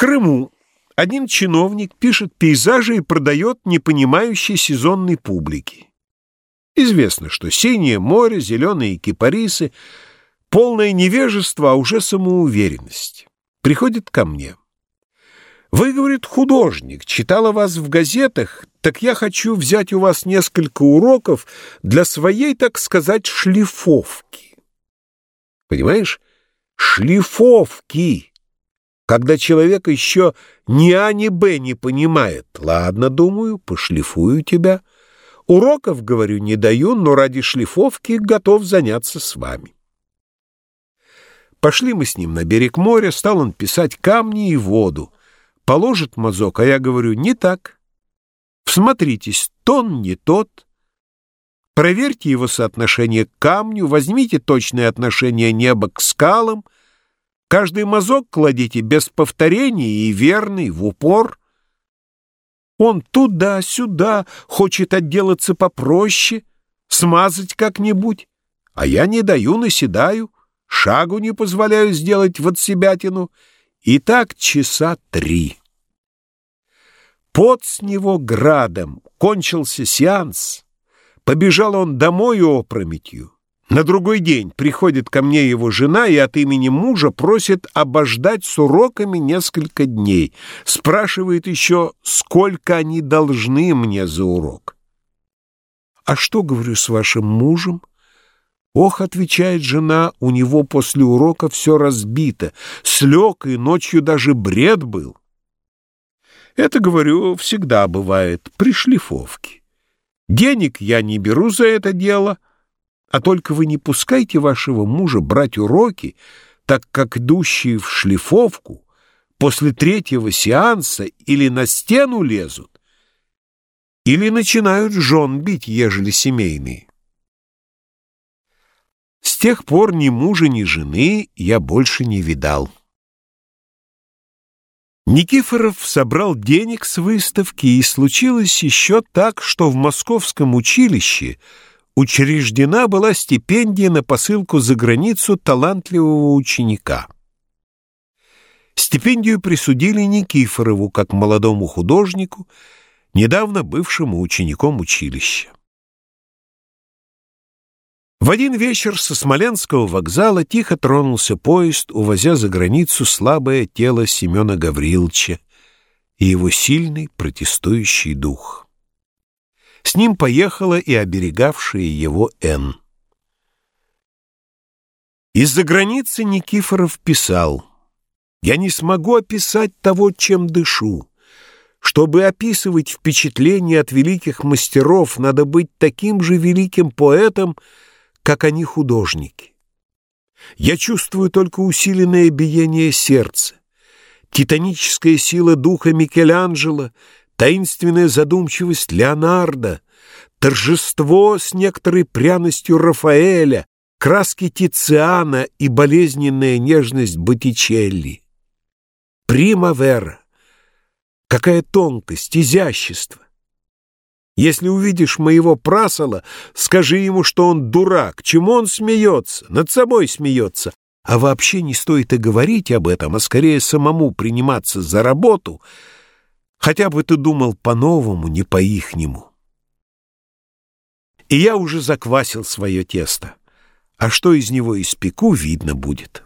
Крыму один чиновник пишет пейзажи и продает непонимающей сезонной публике. Известно, что синее море, зеленые кипарисы — полное невежество, а уже самоуверенность. Приходит ко мне. Вы, говорит, художник, читала вас в газетах, так я хочу взять у вас несколько уроков для своей, так сказать, шлифовки. Понимаешь? Шлифовки. Когда человек еще ни А, ни Б не понимает. Ладно, думаю, пошлифую тебя. Уроков, говорю, не даю, но ради шлифовки готов заняться с вами. Пошли мы с ним на берег моря, стал он писать камни и воду. Положит мазок, а я говорю, не так. Всмотритесь, тон не тот. Проверьте его соотношение к камню, возьмите точное отношение неба к скалам. Каждый мазок кладите без повторений и верный, в упор. Он туда-сюда хочет отделаться попроще, смазать как-нибудь, а я не даю, наседаю, шагу не позволяю сделать в отсебятину, и так часа три. Пот с него градом, кончился сеанс. Побежал он домой опрометью. На другой день приходит ко мне его жена и от имени мужа просит обождать с уроками несколько дней. Спрашивает еще, сколько они должны мне за урок. «А что, говорю, с вашим мужем?» «Ох», — отвечает жена, — «у него после урока все разбито, слег, и ночью даже бред был». Это, говорю, всегда бывает при шлифовке. Денег я не беру за это дело, а только вы не пускайте вашего мужа брать уроки, так как идущие в шлифовку после третьего сеанса или на стену лезут, или начинают жен бить, ежели семейные. С тех пор ни мужа, ни жены я больше не видал. Никифоров собрал денег с выставки, и случилось еще так, что в московском училище учреждена была стипендия на посылку за границу талантливого ученика. Стипендию присудили Никифорову как молодому художнику, недавно бывшему учеником училища. В один вечер со Смоленского вокзала тихо тронулся поезд, увозя за границу слабое тело Семена Гавриловича и его сильный протестующий дух. С ним поехала и оберегавшая его Н. Из-за границы Никифоров писал «Я не смогу описать того, чем дышу. Чтобы описывать впечатления от великих мастеров, надо быть таким же великим поэтом, как они художники. Я чувствую только усиленное биение сердца, титаническая сила духа Микеланджело, таинственная задумчивость Леонардо, торжество с некоторой пряностью Рафаэля, краски Тициана и болезненная нежность Боттичелли. Примавера. Какая тонкость, изящество. Если увидишь моего прасола, скажи ему, что он дурак. Чему он смеется? Над собой смеется. А вообще не стоит и говорить об этом, а скорее самому приниматься за работу. Хотя бы ты думал по-новому, не по-ихнему. И я уже заквасил свое тесто. А что из него испеку, видно будет».